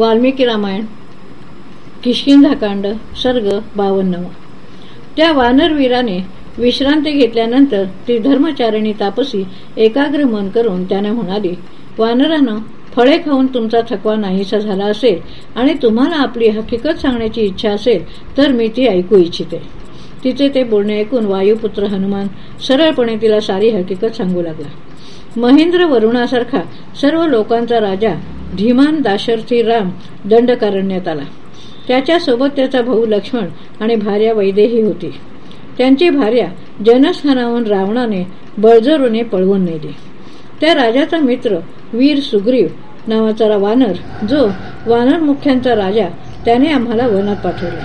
वाल्मिकी रामायण किशकिंधाकांड सर्ग बावन्नवा. त्या वानरवीराने विश्रांती घेतल्यानंतर ती धर्मचारिणी तापसी एकाग्र मन करून त्याने म्हणाली वानरानं फळे खाऊन तुमचा थकवा नाहीसा झाला असेल आणि तुम्हाला आपली हकीकत सांगण्याची इच्छा असेल तर मी ती ऐकू इच्छिते. तिचे ते बोलणे ऐकून वायुपुत्र हनुमान सरळपणे तिला सारी हकीकत सांगू लागला. महेंद्र वरुणासारखा सर्व लोकांचा राजा धीमान दाशर्थी राम दंडकारण्यात आला. त्याच्यासोबत त्याचा भाऊ लक्ष्मण आणि भार्या वैदेही होती. त्यांची भार्या जनस्थानाहून रावणाने बळजरूने पळवून नेली. त्या राजाचा मित्र वीर सुग्रीव नावाचा वानर जो वानर मुख्यांचा राजा त्याने आम्हाला वनात पाठवला.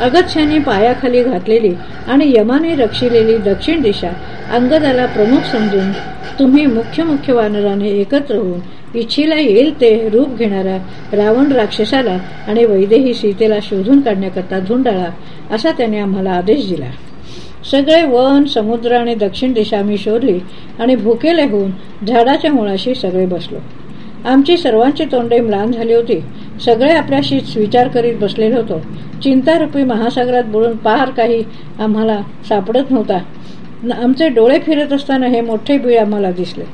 अगच्छाने पायाखाली घातलेली आणि यमाने रक्षिलेली दक्षिण दिशा अंगदाला प्रमुख समजून तुम्ही मुख्य मुख्य वानराने एकत्र होऊन इच्छेला येईल ते रूप घेणाऱ्या रावण राक्षसाला आणि वैदेही सीतेला शोधून काढण्याकरता धुंडाळा असा त्याने आम्हाला आदेश दिला. सगळे वन समुद्र आणि दक्षिण दिशा मी शोधली आणि भुकेले होऊन झाडाच्या मुळाशी सगळे बसलो. आमची सर्वांची तोंडे म्लान झाली होती. सगळे आपल्याशीच विचार करीत बसलेलो होतो. चिंतारूपी महासागरात बुडून पार काही आम्हाला सापडत नव्हता. आमचे डोळे फिरत असताना हे मोठे बीळ आम्हाला दिसले.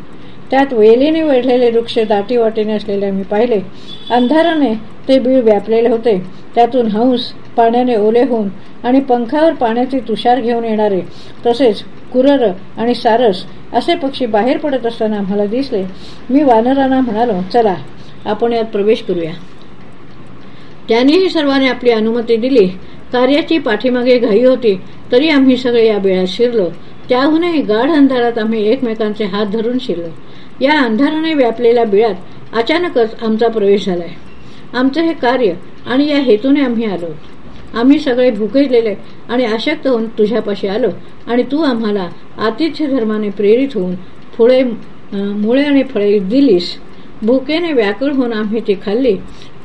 त्यात वेलीने वेढलेले वृक्ष दाटी वाटेने असलेले मी पाहिले. अंधाराने ते बीळ व्यापलेले होते. त्यातून हंस पाण्याने ओले होऊन आणि पंखावर पाण्याचे तुषार घेऊन येणारे तसेच कुरर आणि सारस असे पक्षी बाहेर पडत असताना आम्हाला दिसले. मी वानरांना म्हणालो चला आपण यात प्रवेश करूया. त्यानेही सर्वांनी आपली अनुमती दिली. कार्याची पाठीमागे घाई होती तरी आम्ही सगळे या बेळात शिरलो. त्याहूनही गाढ अंधारात आम्ही एकमेकांचे हात धरून शिरलो. या अंधाराने व्यापलेल्या बिळात अचानकच आमचा प्रवेश झालाय. आमचं हे कार्य आणि या हेतूने आम्ही आलो. आम्ही सगळे भुकेलेले आणि अशक्त होऊन तुझ्यापाशी आलो आणि तू आम्हाला आतिथ्य धर्माने प्रेरित होऊन फुळे मुळे आणि फळे दिलीस. भुकेने व्याकुळ होऊन आम्ही ती खाल्ली.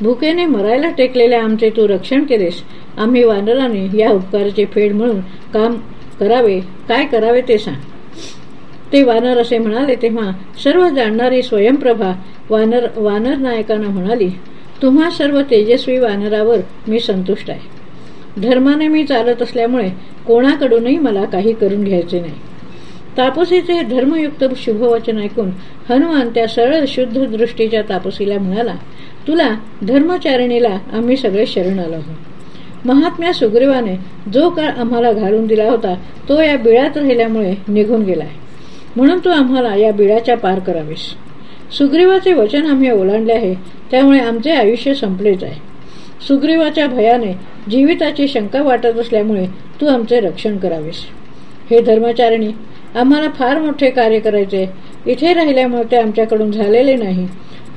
भुकेने मरायला टेकलेल्या आमचे तू रक्षण केलेस. आम्ही वानराने या उपकाराचे फेड म्हणून काम करावे. काय करावे ते सांग. ते वानर असे म्हणाले तेव्हा सर्व जाणणारी स्वयंप्रभा वानर वानर नायकांना म्हणाली तुम्हा सर्व तेजस्वी वानरावर मी संतुष्ट आहे. धर्माने मी चालत असल्यामुळे कोणाकडूनही मला काही करून घ्यायचे नाही. तापसीचे धर्मयुक्त शुभवचन ऐकून हनुमान त्या सरळ शुद्ध दृष्टीच्या तापसीला म्हणाला तुला धर्मचारिणीला आम्ही सगळे शरण आलो आहोत. महात्म्या सुग्रीवाने जो काळ आम्हाला घालून दिला होता तो या बिळात राहिल्यामुळे निघून गेलाय. म्हणून तू आम्हाला या बिळाच्या पार करावीस. सुग्रीवाचे वचन आम्ही ओलांडले आहे त्यामुळे आमचे आयुष्य संपलेच आहे सुग्रीवाच्या भयाने जीविताची शंका वाटत असल्यामुळे तू आमचे रक्षण करावीस. हे धर्मचारिणी आम्हाला फार मोठे कार्य करायचे. इथे राहिल्यामुळे ते आमच्याकडून झालेले नाही.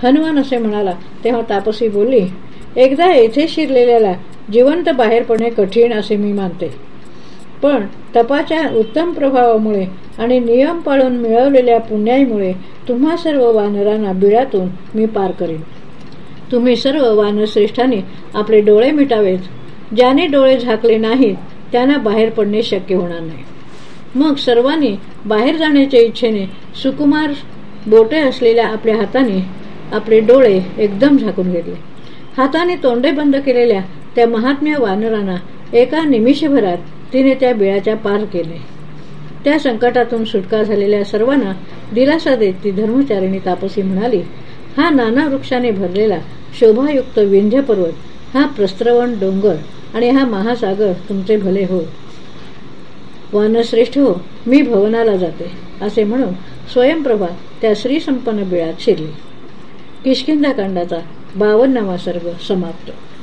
हनुमान असे म्हणाला तेव्हा तापसी बोलली एकदा येथे शिरलेल्याला जिवंत बाहेर पडणे कठीण असे मी मानते. पण तपाच्या उत्तम प्रभावामुळे आणि नियम पाळून मिळवलेल्या पुण्याईमुळे तुम्हा सर्व वानरांना बिळातून मी पार करीन. तुम्ही सर्व वानरश्रेष्ठांनी आपले डोळे मिटावेत. ज्याने डोळे झाकले नाहीत त्यांना बाहेर पडणे शक्य होणार नाही. मग सर्वांनी बाहेर जाण्याच्या इच्छेने सुकुमार बोटे असलेल्या आपल्या हाताने आपले डोळे एकदम झाकून घेतले. हाताने तोंडे बंद केलेल्या त्या महात्म्य वानरांना एका निमिषभरात तिने त्या बिळाच्या पार केले. त्या संकटातून सुटका झालेल्या सर्वांना दिलासा देत ती धर्मचारिणी तापसी म्हणाली हा नाना वृक्षाने भरलेला शोभायुक्त विंध्य पर्वत हा प्रस्त्रवण डोंगर आणि हा महासागर तुमचे भले होत. वानश्रेष्ठ हो मी भवनाला जाते असे म्हणून स्वयंप्रभा त्या श्रीसंपन्न बिळात शिरली. किशकिंदाकांडाचा बावन्नावा सर्ग समाप्त.